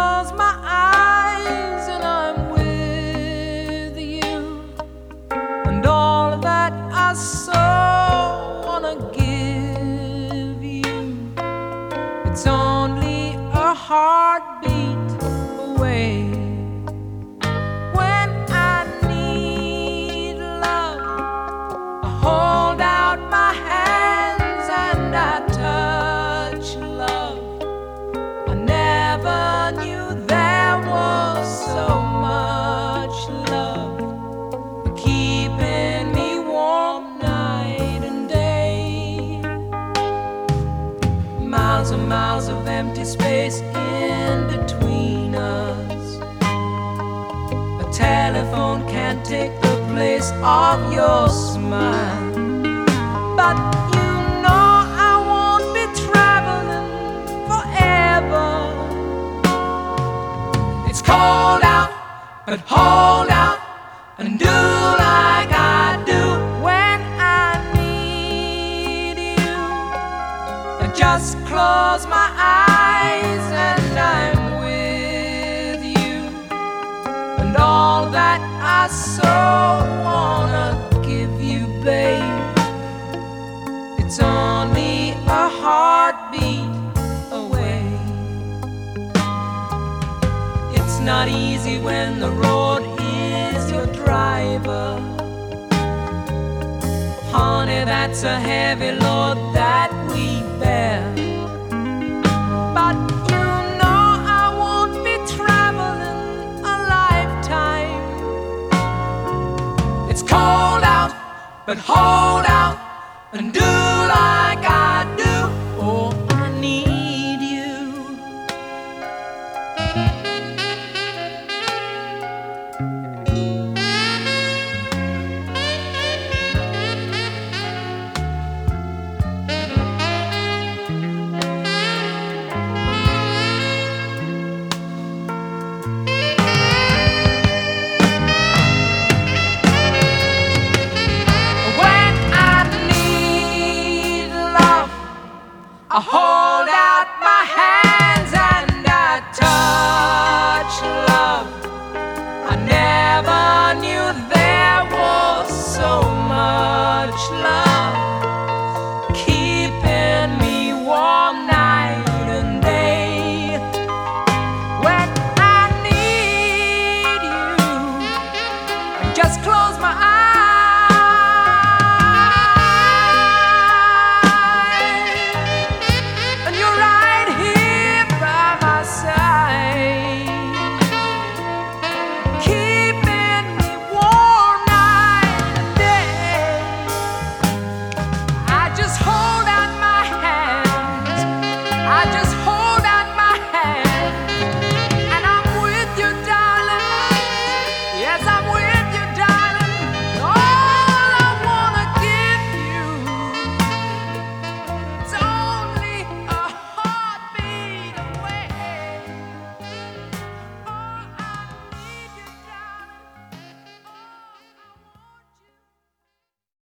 close my eyes and I'm with you. And all that I so wanna give you, it's only a heartbeat away. Miles of empty space in between us. A telephone can't take the place of your smile. But you know I won't be traveling forever. It's cold out, but hold just close my eyes and I'm with you. And all that I so wanna give you, babe, it's only a heartbeat away. It's not easy when the road is your driver. Honey, that's a heavy load It's cold out, but hold out and do